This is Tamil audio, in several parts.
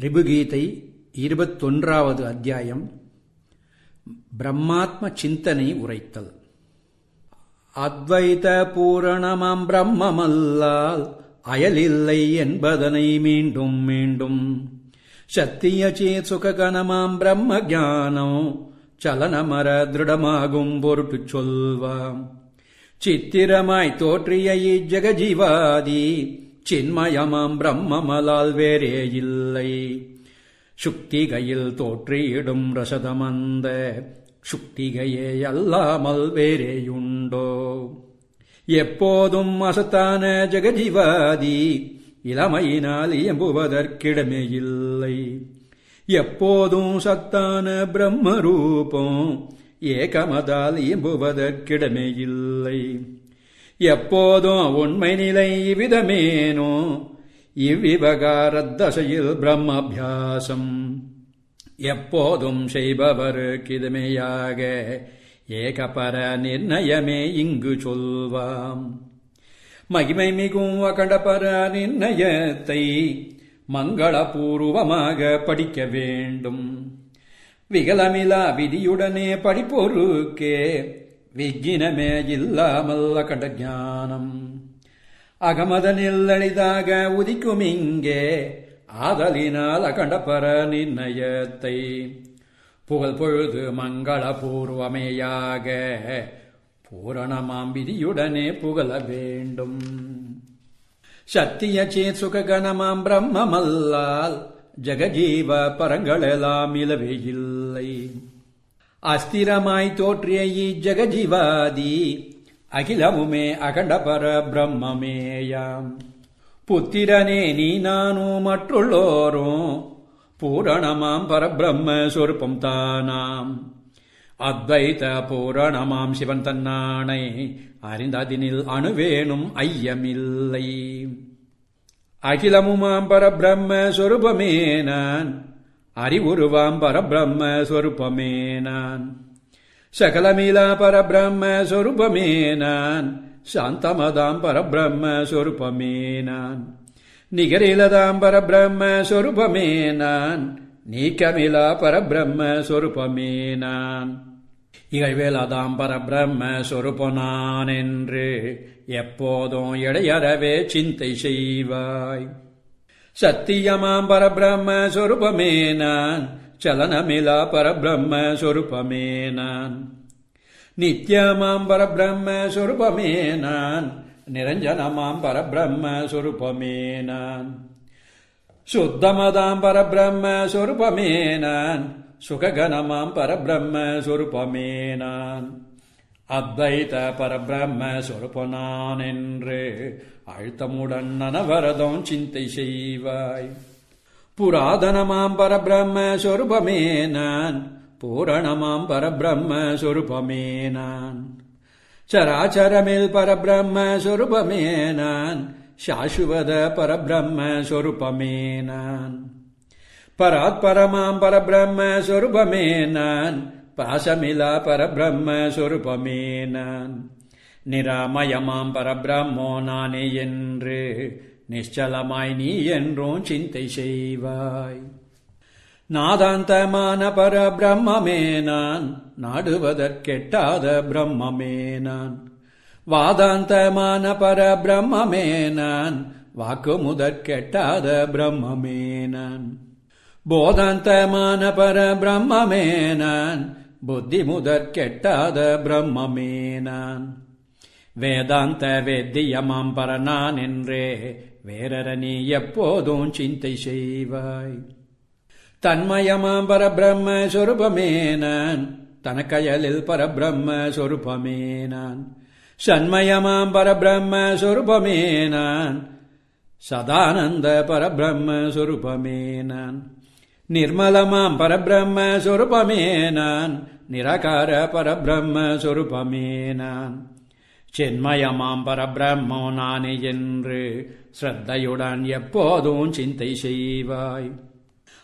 ரிபுகீதை இருபத்தொன்றாவது அத்தியாயம் பிரம்மாத்ம சிந்தனை உரைத்தல். அத்வைத பூரணமாம் பிரம்மமல்லால் அயலில்லை என்பதனை மீண்டும் மீண்டும். சத்திய சேத் சுககணமாம் பிரம்ம ஜானம் சலனமர திருடமாகும் பொருட்டு சொல்வாம். சித்திரமாய் தோற்றிய இஜகஜீவாதி சின்மயமாம் பிரம்மமலால் வேறே இல்லை. சுக்திகையில் தோற்றியிடும் ரசதமந்த சுக்திகையே அல்லாமல் வேறேயுண்டோ. எப்போதும் அசத்தான ஜெகஜீவாதி இளமையினால் இயம்புவதற்கிடமே இல்லை. எப்போதும் சத்தான பிரம்மரூபம் ஏகமதால் இயம்புவதற்கிடமே இல்லை. எப்போதும் உண்மை நிலை இவ்விதமேனோ. இவ்விவகாரத் தசையில் பிரம்மபியாசம். எப்போதும் செய்பவருக்கிதமையாக ஏகபர நிர்ணயமே இங்கு சொல்வாம். மகிமை மிகும் அகண்டபர நிர்ணயத்தை மங்களபூர்வமாக படிக்க வேண்டும். விகலமிலா விதியுடனே படிப்பொருக்கே விக்கினமே இல்லாமல் அகண்ட ஞானம். அகமதனில் எளிதாக உதிக்கும் இங்கே ஆதலினால் அகண்ட பர நிர்ணயத்தை. புகழ் பொழுது மங்களபூர்வமேயாக பூரணமாம் விதியுடனே புகழ வேண்டும். சத்திய சேத் சுககணமாம் பிரம்மமல்லால் ஜெகஜீவ பரங்களெல்லாம் இலவே இல்லை. அஸ்திரமாய் தோற்றிய இஜகஜீவாதி அகிலமுமே அகண்டபர பிரம்மமேயாம் புத்திரனே நீ நானும் மற்றுள்ளோரும் பூரணமாம் பரபிரம்ம சொருப்பம் தானாம். அத்வைத பூரணமாம் சிவன் தன்னானை அறிந்ததினில் அணுவேனும் ஐயமில்லை. அகிலமுமாம் பரபிரம்ம சொருபமே நான் அறிவுருவாம் பரபிரம்ம ஸ்வரூபமே நான். சகலமிலா பரபிரம்ம ஸ்வரூபமே நான். சாந்தமதாம் பரபிரம்ம ஸ்வரூபமே நான். நிகரிலதாம் பரபிரம்ம ஸ்வரூபமே நான். நீக்கமிலா பரபிரம்ம ஸ்வரூபமே நான். இகழ்வேலதாம் பரபிரம்ம சொருப்ப நான் என்று எப்போதும் இடையறவே சிந்தை செய்வாய். சத்தியமாம் பரபிரம்ம சொருபமே நான் சலனமிலா பரபிரம்ம சொருபமே நான் நித்யமாம் பரபிரம்ம சொருபமே நான் நிரஞ்சனமாம் பரபிரம்ம சொருபமே நான் சுத்தமதாம் பரபிரம்ம சொருபமே நான் சுககணமாம் பரபிரம்ம சொருபமே நான் அத்வைத பரபிரம்ம சொருபனான் என்று அழுத்தமுடன் நனவரதம் சிந்தை செய்வாய். புராதனமாம் பரபிரம்ம சொருபமே நான் பூரணமாம் பரபிரம்ம சொருபமே நான். சராச்சரமில் பரபிரம்ம சொருபமே நான் சாசுவத பரபிரம்ம சொருபமே நான். பராத்பரமாம் பரபிரம்ம சொருபமே நான் பாசமிலா பரபிரம்ம சொருபமே நான். நிராமயமாம் பரபிரம்மோ நானே என்று. நிச்சலமாய் நீ என்றும் சிந்தை செய்வாய். நாதாந்தமான பரபிரம்மே நான். நாடுவதற்கெட்டாத பிரம்மமே நான். வாதாந்தமான பரபிரம்மே நான். வாக்கு முதற்கெட்டாத பிரம்மமே நான். போதாந்தமான பரபிரம்மே நான். புத்தி முதற்கெட்டாத பிரம்மமே நான். வேதாந்த வேத்தியமாம் பரநான் என்றே வேறர நீ எப்போதும் சிந்தை செய்வாய். தன்மயமாம் பரபிரம்ம சொருபமே நான் தனக்கயலில் பரபிரம்ம சொருபமே நான் சண்மயமாம் பரபிரம்ம சொருபமே நான் சதானந்த பரபிரம்ம சொருபமே நான் நிர்மலமாம் பரபிரம்ம சொருபமே நான் நிராகார பரபிரம்ம சொருபமே நான் சென்மயமாம் பரபிரம்மோ நானே என்று ஸ்ரத்தையுடன் எப்போதும் சிந்தை செய்வாய்.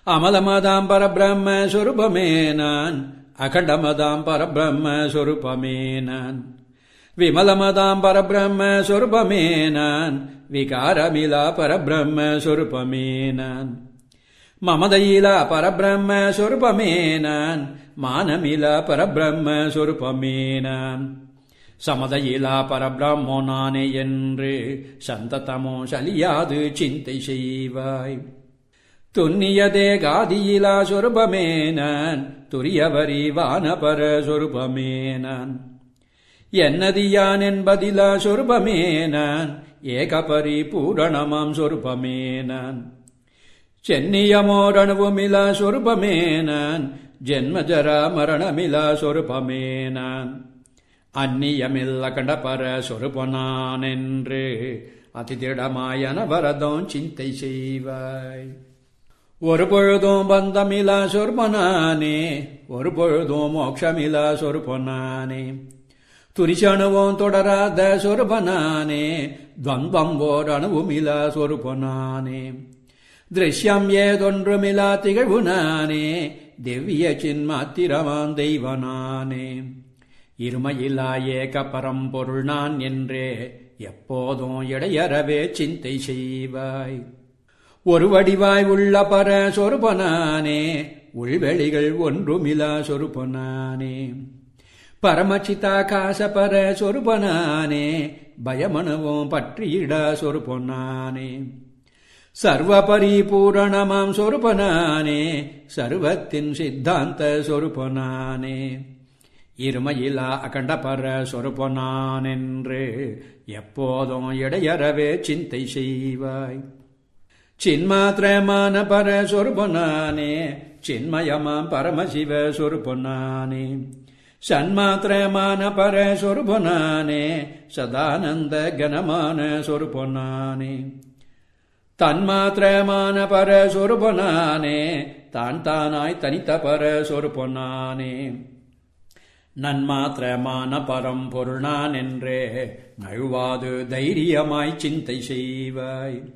அமலமதாம் பரபிரம்ம சொருபமே நான் அகண்டமதாம் பரபிரம்ம சொருபமே நான். விமலமதாம் பரபிரம்ம சொருபமே நான் விகாரமிலா பரபிரம்ம சொருபமே நான். மமதையிலா பரபிரம்ம சொருபமே நான் மானமிலா பரபிரம்ம சொருபமே நான். சமதையிலா பரபிரம்மோ நானே என்று சந்ததமோ சலியாது சிந்தை செய்வாய். துன்னியதே காதியிலா சொருபமேனான் துரியவரி வானபர சொருபமேனான். என்னதியான் என்பதிலா சொருபமேனான் ஏகபரி பூரணமாம் சொருபமே நான் சென்னியமோரணவுமிலா சொருபமே நான் அந்நியமில்ல கண்டபர சொருபொனானென்று அதிதிடமாயன வரதம் சிந்தை செய்வாய். ஒரு பொழுதும் பந்தமிலா சொருபனானே ஒரு பொழுதும் மோட்சமிலா சொருபனானே துரிசணுவும் தொடராத சொருபனானே துவந்தம் ஓர் அணுவுமிலா சொருபனானே திருஷ்யம் ஏதொன்றுமிலா திகழ்வு நானே திவ்ய சின்மாத்திரமான் தெய்வனானே. இருமையிலா ஏக பரம்பொருள் நான் என்றே எப்போதும் இடையறவே சிந்தை செய்வாய். ஒரு வடிவாய் உள்ள பர சொருபனானே உள்வெளிகள் ஒன்றுமிலா சொருபனானே. பரமச்சிதாகாச பர சொருபனானே பயமனுவும் பற்றியிட சொருபொன்னானே சர்வ பரிபூரணமாம் சொருபனானே சர்வத்தின் சித்தாந்த சொருபனானே. இருமையிலா அகண்டபர பர சொருப்பனானென்று எப்போதும் இடையறவே சிந்தை செய்வாய். சின்மாத்திரமான பர சொருப்பனானே சின்மயமாம் பரமசிவ சொருபனானே சன்மாத்திரமான பர சொருபனானே சதானந்த கனமான சொருபொன்னானே தன்மாத்திரமான பர சொருபனானே தான் தானாய் தனித்த பர சொருபொன்னானே நன்மாத்திரமான பரம் பொருளான் என்றே நழுவாது தைரியமாய் சிந்தை செய்வாய்.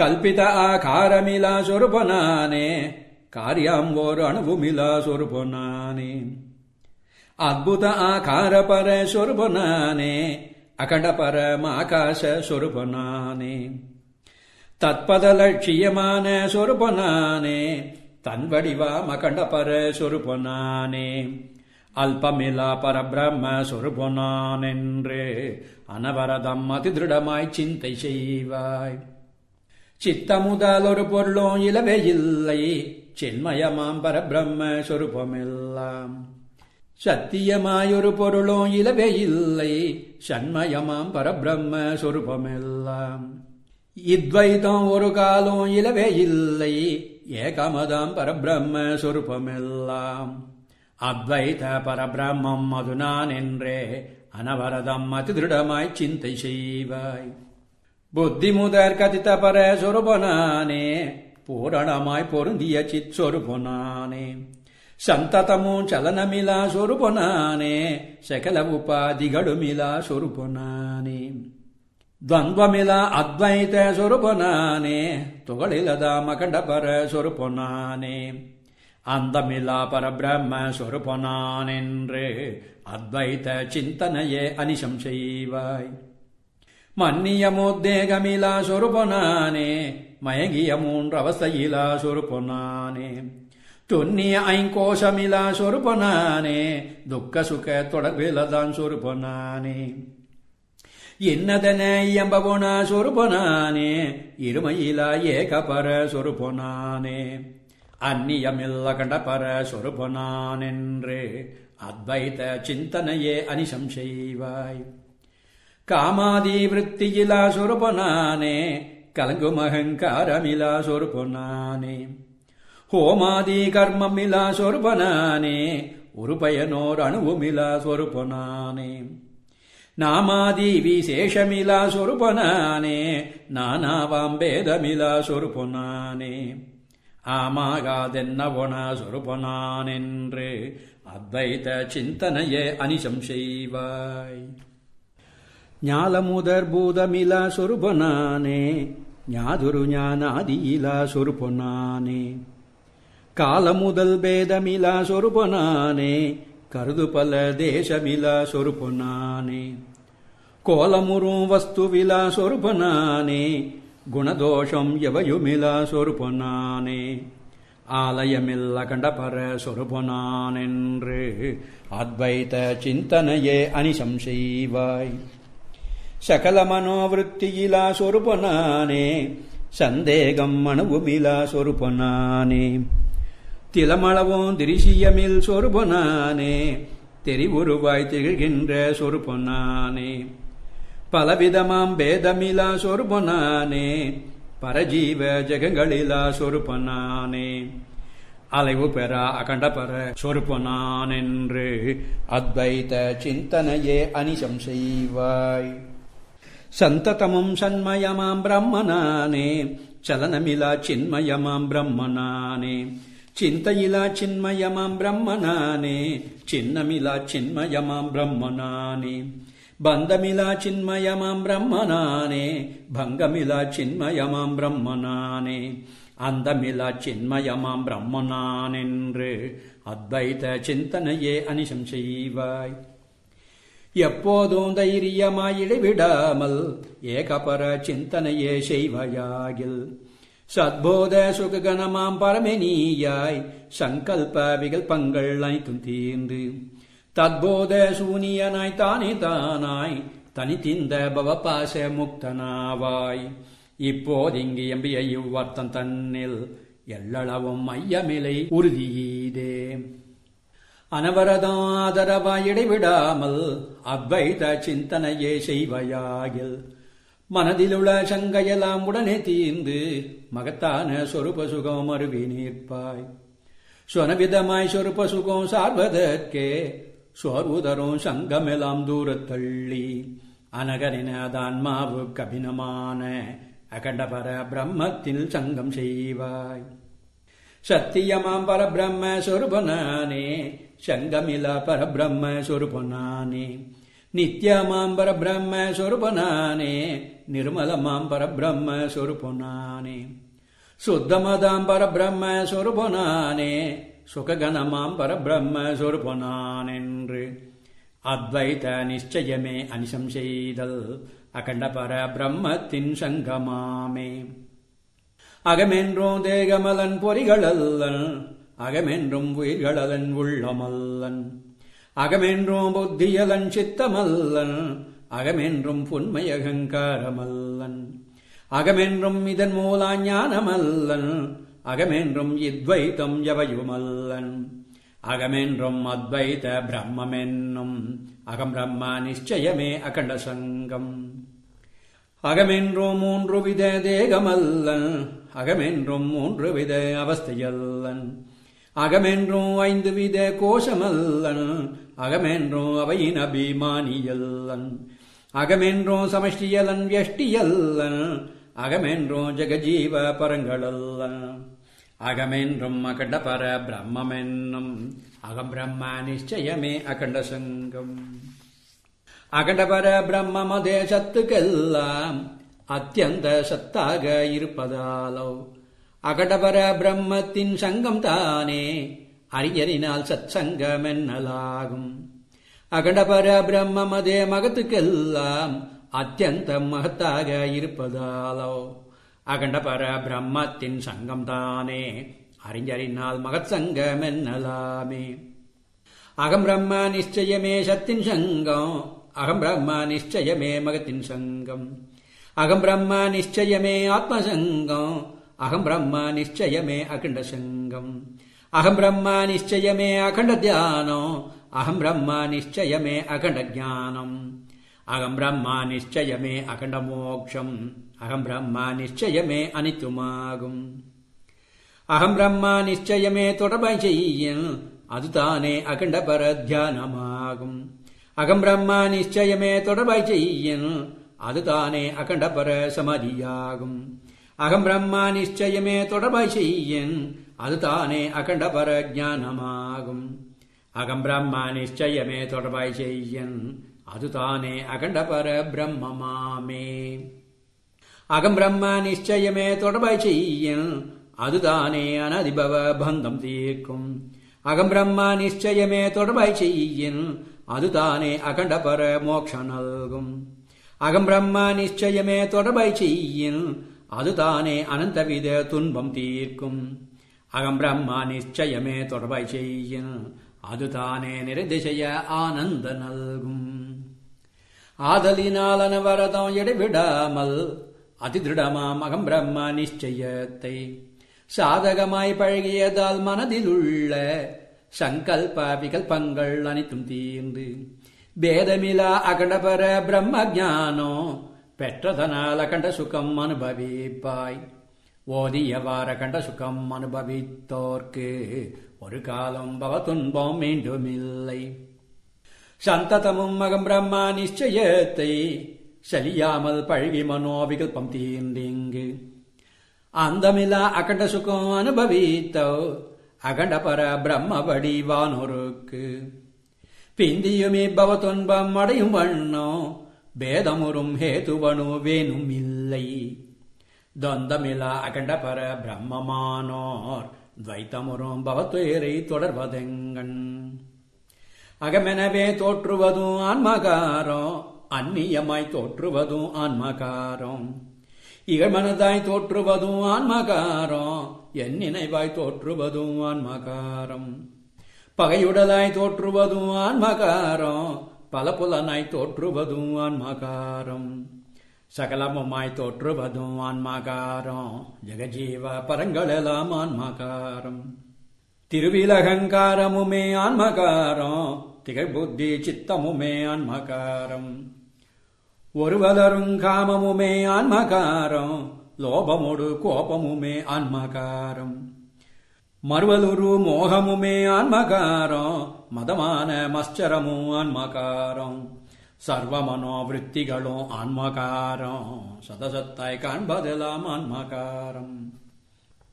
கல்பித ஆகாரமிலா சொருபனானே காரியம் ஓர் அணுவுமிலா சொருபனானே. அத்புத ஆகார பர சொருபனானே அகண்ட ஆகாச சொருபனானே. தத்பத லட்சியமான சொருபனானே தன்வடிவா வடிவாம் பர சொருபனானே. அல்பமிலா பரபிரம்ம சொருபனான் என்று அனவரதம் அதிதிருடமாய் சிந்தை செய்வாய். சித்தமுதல் ஒரு பொருளும் இலவே இல்லை. சின்மயமாம் பரபிரம்ம சொருபமெல்லாம். சத்தியமாயொரு பொருளும் இலவே இல்லை. சண்மயமாம் பரபிரம்ம சொருபமெல்லாம். இத்வைதம் ஒரு காலம் இலவே இல்லை. ஏகமதாம் பரபிரம்ம சொருபமெல்லாம். அத்வைத பரபிரம்மம் அது நான் என்றே அனவரதம் அதிதிருடமாய் சிந்தை செய்வாய் புத்தி முதற் கதித்த பர சொருபனானே பூரணமாய் பொருந்திய சித் சொருபனானே சந்ததமும் சலனமிலா சொருபனானே சகல உபாதிகளுமிலா சொருபனானே ದ್ವಂದ್ವಮಿಲ ಅದ್ವೈತ ಸ್ವರೂಪನಾನೇ ತುಗಳಿಲದ ಮಕಂಡ ಪರ ಸ್ವರೂಪನಾನೇ அந்தமிலா பரபிரம்மஸ்வரூபனான் என்று அத்வைத சிந்தனையே அனிசம் செய்வாய். மன்னிய முத்தேகமிலா சொருபொனானே மயங்கிய மூன்றவஸ்தையிலா சொருபொனானே துன்னிய ஐங்கோஷமிலா சொருபொனானே துக்க சுக தொடர்பிலதான் சொருபொனானே என்னதன எம்பபொனா சொருபொனானே இருமையிலா ஏகபர சொருபொனானே அந்நியமில்ல கண்டபர சொருபனானென்று அத்வைத சிந்தனையே அனிசம் செய்வாய் காமாதி விற்த்தியிலா சொருபனானே கலங்கும் அகங்காரமிலா சொருபனானே ஹோமாதி கர்மமிலா சொருபனானே ஒரு பயனோர் அணுவுமிலா சொருபனானே நாமாதி விசேஷமிலா சொருபனானே நானாவாம் பேதமிலா சொருபனானே ஆமாகாதென்னவொனா சொருபனானென்று அத்வைத சிந்தனையே அனிசம் செய்வாய் ஞாலமுதர் பூதமிலா சொருபனானே ஞாதுரு ஞானாதியிலா சொருபனானே. காலமுதல் பேதமிலா சொருபனானே கருது பல தேசமிலா சொருபனானே. கோலமுறும் வஸ்துவிலா சொருபனானே குணதோஷம் எவையுமிலா சொருபொன்னானே. ஆலயமில்ல கண்டபர சொருபொனானென்று அத்வைத சிந்தனையே அனிசம் செய்வாய் சகல மனோவருத்தியிலா சொருபொனானே சந்தேகம் மனவுமிலா சொருபொனானே திலமளவும் திரிசியமில் சொருபொனானே தெரிவுருவாய் திகழ்கின்ற சொருபொன்னானே. பலவிதமாம் பேதமிலா சொருபொனானே பரஜீவ ஜெகங்களிலா சொருபனானே அலைவு பெறா அகண்டபர சொருபனானென்று அத்வைத சிந்தனையே அனிசம் செய்வாய் சந்ததமும் சன்மயமாம் பிரம்மனானே சலனமிலா சின்மயமாம் பிரம்மனானே ಚಿಂತೆಯಿಲ ಚಿನ್ಮಯಮಾಂ ಬ್ರಹ್ಮನಾನೇ ಚಿನ್ನಮಿಲ ಚಿನ್ಮಯಮಾಂ ಬ್ರಹ್ಮನಾನೇ பந்தமிலா சின்மயமாம் பிரம்மனானே பங்கமிலா சின்மயமாம் பிரம்மனானே அந்தமிலா சின்மயமாம் பிரம்மனான் என்று அத்வைத சிந்தனையே அனிஷம் செய்வாய். எப்போதும் தைரியமாய் இடைவிடாமல் ஏகபர சிந்தனையே செய்வையாகில். சத்போத சுககணமாம் பரமெனியாய் சங்கல்ப விகல்பங்கள் அனைத்தும் தீர்ந்து தத்போத சூனியனாய் தானே தானாய் தனித்திந்த பவபாச முக்தனாவாய். இப்போதிங்கு எம்பிய இவ்வர்த்தம் தன்னில் எல்லளவும் மையமிலை உறுதியீதே. அனவரதம் ஆதரவாய் இடைவிடாமல் அத்வைத சிந்தனையே செய்வையாகில் மனதிலுள்ள சங்கையெல்லாம் உடனே தீர்ந்து மகத்தான சொருப சுகம் அருவி நிற்பாய் சொனவிதமாய் சொருப சுகம் சார்வதற்கே சோர்வுதரும் சங்கமெலாம் தூரத்தள்ளி அனகரினதான்மாவுக்கு அபினமான அகண்டபர பிரம்மத்தில் சங்கம் செய்வாய். சத்தியமாம் பரபிரம்ம சொருபனானே சங்கமில பரபிரம்ம சொருபனானே. நித்யமாம் பரபிரம்ம சொருபனானே நிர்மலமாம் பரபிரம்ம சொருபனானே. சுத்தமதாம் பரபிரம்ம சொருபனானே சுககணமாம் பரபிரம்ம சொருபனான் என்று அத்வைத நிச்சயமே அனிசம் செய்தல் அகண்ட பர பிரம்மத்தின் சங்கமாமே. அகமென்றோ தேகமலன் பொறிகளல்லன் அகமென்றும் உயிர்களலன் உள்ளமல்லன். அகமென்றும் புத்தியலன் சித்தமல்லன் அகமென்றும் புன்மையகங்காரமல்லன். அகமென்றும் இதன் மூலா ஞானமல்லன் அகமென்றும் இத்வைத்தம் எவையுமல்லன் அகமென்றும் அத்வைத பிரம்மென்னும் அகம் பிரம்ம நிச்சயமே அகண்ட சங்கம். அகமென்றும் மூன்று வித தேகமல்லன். அகமென்றும் மூன்று வித அவஸ்தையல்லன். அகமென்றும் ஐந்து வித கோஷமல்லன். அகமென்றும் அவையின் அபிமானியல்லன். அகமென்றும் சமஷ்டியலன் வியஷ்டியல்லன். அகமென்றும் ஜெகஜீவ பரங்களல்லன். அகமென்றும் அகண்ட பர பிரம்மென்னும் அகம் பிரம்ம நிச்சயமே அகண்ட சங்கம். அகண்டபர பிரம்மமதே சத்துக்கெல்லாம் அத்தியந்த சத்தாக இருப்பதாலோ அகடபர பிரம்மத்தின் சங்கம் தானே அறிஞரினால் சத் சங்கம் என்னலாகும் அகண்டபர பிரம்மமதே மகத்துக்கெல்லாம் அத்தியந்த மகத்தாக இருப்பதாலோ அகண்ட பர பிரம்மத்தின் சங்கம் தானே அறிஞறினால் மகத் சங்கம் என்னலாமே அகம் பிரம்ம நிச்சயமே சத்தின் சங்கம் அகம் பிரம்ம நிச்சயமே மகத்தின் சங்கம். அகம் பிரம்ம நிச்சயமே ஆத்மசங்கம் அகம் பிரம்ம நிச்சயமே அகண்ட சங்கம். அகம் பிரம்ம நிச்சயமே அகண்ட தியானம் அகம் பிரம்ம நிச்சயமே அகண்ட ஜானம் அகம் பிரம்ம நிச்சயமே அகண்ட மோக்ஷம் அகம் பிரம்மா நிச்சயமே அனைத்துமாகும். அகம் பிரம்மா நிச்சயமே தொடர்பை செய்யும் அதுதானே அகண்ட பர தியானமாகும் அகம் பிரம்மா நிச்சயமே தொடர்பை செய்யும் அதுதானே அகண்ட பர சமாதியாகும் அகம் பிரம்மா நிச்சயமே தொடர்பை செய்யும் அதுதானே அகண்ட பர ஜானமாகும் அகம் பிரம்மா நிச்சயமே தொடர்பாய் செய்யும் அதுதானே அகண்ட பர பிரம்மமாமே அகம் பிரம்ம நிச்சயமே தொடர்பாய் செய்யும் அதுதானே அனதிபவ பந்தம் தீர்க்கும். அகம் பிரம்ம நிச்சயமே தொடர்பாய் செய்யின் அதுதானே அகண்ட பர மோக்ஷ நல்கும். அகம் பிரம்ம நிச்சயமே தொடர்பாய் செய்யின் அதுதானே அனந்தவித துன்பம் தீர்க்கும். அகம் பிரம்மா நிச்சயமே தொடர்பாய் செய்யின் அதுதானே நிறதிசைய ஆனந்த நல்கும். ஆதலினால் அனவரதம் இடைவிடாமல் அதிதிருடமாம் அகம் பிரம்ம நிச்சயத்தை. சாதகமாய் பழகியதால் மனதில் உள்ள சங்கல்ப விகல்பங்கள் அனைத்தும் தீர்ந்து பேதமிலா அகண்டபர பிரம்ம ஜானோ பெற்றதனால் அகண்ட சுகம் அனுபவிப்பாய். ஓதியவார கண்ட சுகம் அனுபவித்தோர்க்கு ஒரு காலம் பவ துன்பம் மீண்டும் இல்லை சந்ததமும் மகம் பிரம்மா நிச்சயத்தை சலியாமல் பழகி மனோவிகல்பம் தீர்ந்தீங்கு. அந்தமில்லா அகண்ட சுகம் அனுபவித்தோ அகண்ட பர பிரம்ம வடிவானோருக்கு பிந்தியுமே பவ துன்பம் அடையும் வண்ணோ பேதமுறும் ஹேதுவனு வேணும் இல்லை. தொந்தமிலா அகண்ட பர பிரம்மமானோர் துவைத்தமுறும் பவத்துயரை தொடர்வதெங்கண். அகமெனவே தோற்றுவதும் ஆன்மகாரம் அந்நியமாய் தோற்றுவதும் ஆன்மகாரம். இகழ்மனதாய் தோற்றுவதும் ஆன்மகாரம். என் நினைவாய் தோற்றுவதும் ஆன்மகாரம். பகையுடலாய் தோற்றுவதும் ஆன்மகாரம். பல புலனாய் தோற்றுவதும் ஆன்மகாரம். சகலமுமாய் தோற்றுவதும் ஆன்மகாரம். ஜெகஜீவ பரங்களெல்லாம் ஆன்மகாரம். திருவிலகங்காரமுமே ஆன்மகாரம். திகழ் புத்தி சித்தமுமே ஆன்மகாரம். ஒருவதரும் காமமுமே ஆன்மகாரம் லோபமோடு கோபமுமே ஆன்மகாரம். மறுவலுரு மோகமுமே ஆன்மகாரம் மதமான மஸ்சரமும் ஆன்மகாரம். சர்வ மனோவிருத்திகளும் ஆன்மகாரம் சதசத்தாய் காண்பதெல்லாம் ஆன்மகாரம்.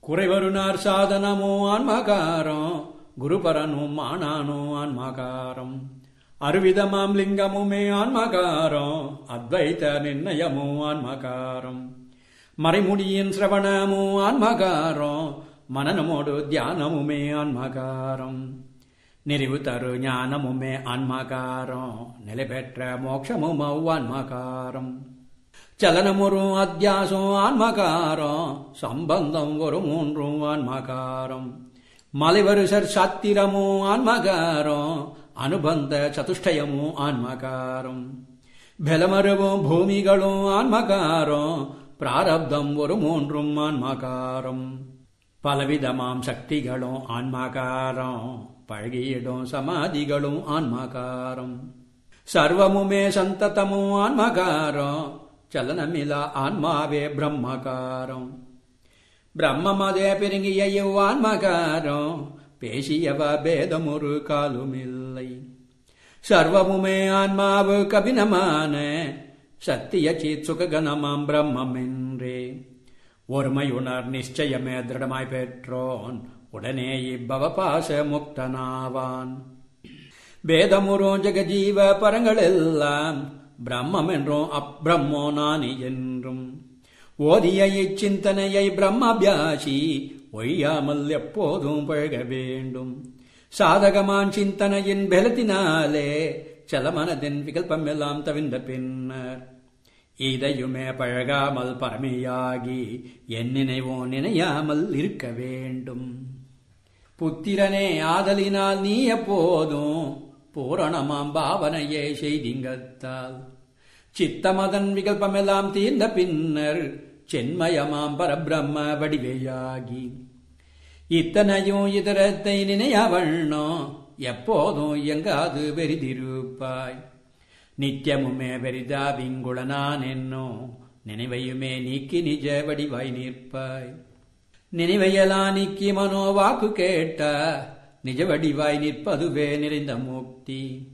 குறைவருனார் சாதனமும் ஆன்மகாரம் குருபரனும் மானானும் ஆன்மகாரம். அருவிதமாம் லிங்கமுமே ஆன்மகாரம் அத்வைத நிர்ணயமோ ஆன்மகாரம். மறைமுடியின் சிரவணமோ ஆன்மகாரம் மனநமோடு தியானமுமே ஆன்மகாரம். நிறைவு தரு ஞானமுமே ஆன்மகாரம் நிலை பெற்ற மோட்சமும் ஆன்மகாரம். சலனமுறும் அத்தியாசம் ஆன்மகாரம் சம்பந்தம் ஒரு மூன்றும் ஆன்மகாரம். மலைவருஷர் சாத்திரமும் ஆன்மகாரம் அனுபந்த சதுஷ்டயமும் ஆன்மகாரம். பலமருவும் பூமிகளும் ஆன்மகாரம். பிராரப்தம் ஒரு மூன்றும் ஆன்மகாரம். பலவிதமாம் சக்திகளும் ஆன்மகாரம். பழகியிடும் சமாதிகளும் ஆன்மகாரம். சர்வமுமே சந்ததமும் ஆன்மகாரம். சலனமிலா ஆன்மாவே பிரம்மகாரம். பிரம்மமதே பெருங்கிய ஆன்மகாரம். பேசியவ பேதமொரு காலுமில்லை. சர்வமுமே ஆன்மாவு கபினமான சத்திய சீத் சுககணமாம் பிரம்மென்றே ஒருமையுணர் நிச்சயமே திருடமாய் பெற்றோன் உடனே இப்பவ பாச முக்தனாவான். வேதமுறும் ஜெகஜீவ பரங்களெல்லாம் பிரம்மம் என்றும் அப்பிரம்மோ நானி என்றும். ஓதிய இச்சிந்தனையை பிரம்மபியாசி ஒய்யாமல் எப்போதும் பழக வேண்டும். சாதகமான் சிந்தனையின் பலத்தினாலே சலமனதின் விகல்பம் எல்லாம் தவிர்ந்த பின்னர் இதையுமே பழகாமல் பரமையாகி என் நினைவோ நினையாமல் இருக்க வேண்டும். புத்திரனே ஆதலினால் நீ எப்போதும் பூரணமாம் பாவனையே செய்திங்கத்தால். சித்தமதன் விகல்பமெல்லாம் தீர்ந்த பின்னர் சென்மயமாம் பரபிரம்ம வடிவையாகி இத்தனையும் இதரத்தை நினையவண்ணோ? எப்போதும் எங்காது வெறிதிருப்பாய். நித்தியமுமே வெறிதா விங்குளனான் என்னோ? நினைவையுமே நீக்கி நிஜ வடிவாய் நிற்பாய். நினைவையலா நீக்கி மனோ வாக்கு கேட்ட? நிஜ வடிவாய் நிற்பதுவே நிறைந்த முக்தி.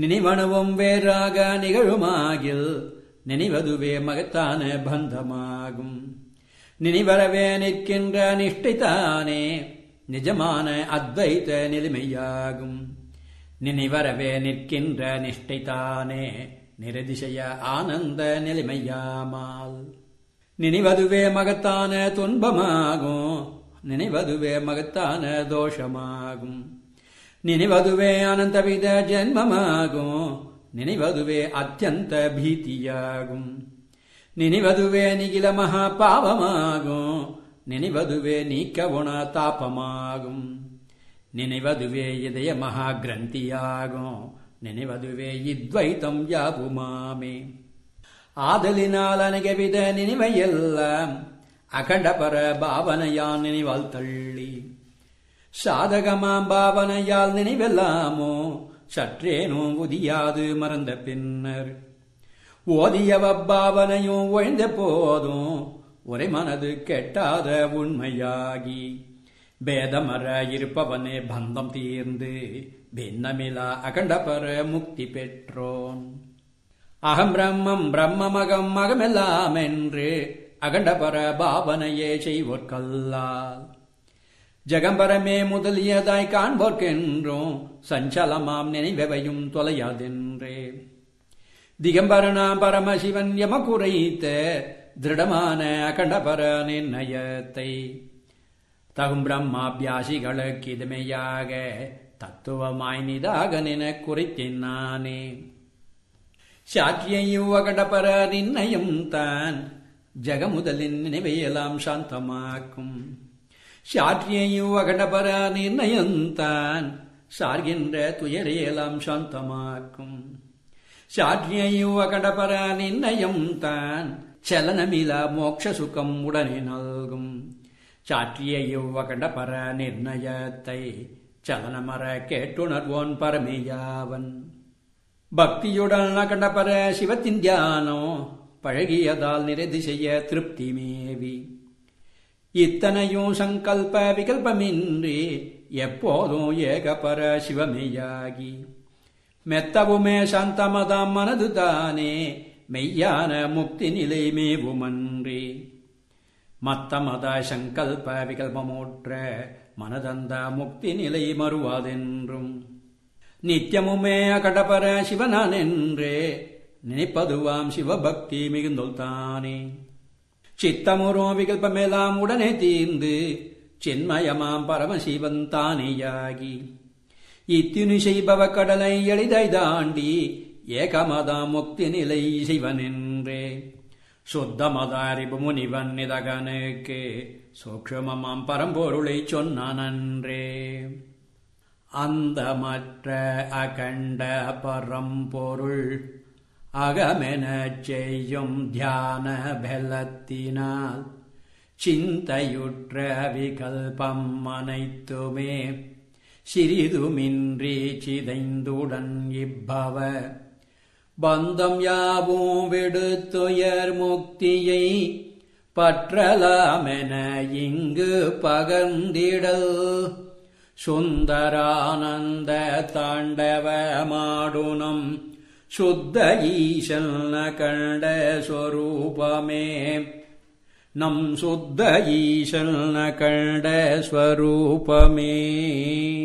நினைவனவும் வேறாக நிகழுமாகில் நினைவதுவே மகத்தான பந்தமாகும். நினைவரவே நிற்கின்ற நிஷ்டைதானே. நிஜமான அத்வைத நிலைமையாகும். நினைவரவே நிற்கின்ற நிஷ்டைதானே. நிரதிசய ஆனந்த நிலைமையாமால். நினைவதுவே மகத்தான துன்பமாகும். நினைவதுவே மகத்தான தோஷமாகும். நினைவதுவே அனந்தவித ஜென்மமாகும். நினைவதுவே அத்தியந்த பீதியாகும் நினைவதுவே நிகில மகா பாவமாகும் நினைவதுவே நீக்க உண தாபமாகும். நினைவதுவே இதய மகா கிரந்தியாகும் நினைவதுவே இத்வைத்தம் யாவுமாமே. ஆதலினால் அநேகவித நினைவையெல்லாம் அகண்டபர பாவனையால் நினைவால் தள்ளி. சாதகமாம் பாவனையால் நினைவெல்லாமோ சற்றேனும் உதியாது மறந்த பின்னர். ஓதியவ பாவனையும் ஒழிந்த போதும் ஒரே மனது கெட்டாத உண்மையாகி. பேதமர இருப்பவனே பந்தம் தீர்ந்து பின்னமிலா அகண்டபர முக்தி பெற்றோன். அகம் பிரம்மம் பிரம்மமகம் மகமெல்லாம் என்று அகண்டபர பாவனையே செய்வோர்கல்லால் ஜகம்பரமே முதலியதாய் காண்போர்க்கென்றும் சஞ்சலமாம் நினைவவையும் தொலையாதென்றே. திகம்பரனா பரமசிவன் எம குறைத்த திருடமான அகண்டபர நிர்ணயத்தை. தகும் பிரம்மாபியாசிகளுக்கு இதுமையாக தத்துவமாய் நிதாக நின குறைத்தேன் நானே. அகண்டபர நிர்ணயம் தான் ஜகமுதலின் நினைவையெல்லாம் சாந்தமாக்கும். சாற்றியையும் அகண்டபர நிர்ணயம் தான் சார்கின்ற துயரையெல்லாம் சாந்தமாக்கும். சாற்றியையும் அகண்டபர நிர்ணயம் தான் சலனமில மோட்ச சுகம் உடனே நல்கும் சாற்றியையும் அகண்டபர நிர்ணயத்தை சலனமர கேட்டுணர்வோன் பரமேயாவன் பக்தியுடன் அகண்டபர சிவத்தின் தியானோ பழகியதால் நிறைதி செய்ய திருப்தி மேவி இத்தனையும் சங்கல்ப விகல்பமின்றி எப்போதும் ஏகபர சிவமேயாகி மெத்தவுமே சாந்தமதாம் மனது தானே மெய்யான முக்தி நிலைமேவுமன்றி மேவுமன்றி சங்கல்ப விகல்பமோற்ற மனதந்த முக்தி நிலை மறுவாதென்றும். நித்தியமுமே அகடபர சிவனான் என்றே நினைப்பதுவாம் சிவபக்தி மிகுந்தொல் தானே. சித்தமுறும் விகல்பமெல்லாம் உடனே தீர்ந்து சின்மயமாம் பரமசிவன் தானேயாகி. இத்தினு செய்பவ கடலை எளிதை தாண்டி ஏகமதா முக்தி நிலை செய்வனென்றே சுத்தமதாரிபு முனிவன் நிதகனுக்கு சூக்ஷமமாம் பரம்பொருளை சொன்னான் அன்றே அந்த மற்ற அகண்ட பரம்பொருள் அகமெனச் செய்யும் தியான பெலத்தினால் சிந்தையுற்ற விகல்பம் அனைத்துமே சிறிதுமின்றி சிதைந்துடன் இப்பவ பந்தம் யாவும் விடுத்துயர் முக்தியை பற்றலாமென இங்கு பகர்ந்திடல். சுந்தரானந்த தாண்டவமாடுனம் சுத்த ஈசன கண்ட ஸ்வரூபமே. நம் சுத்த ஈசன கண்ட ஸ்வரூபமே.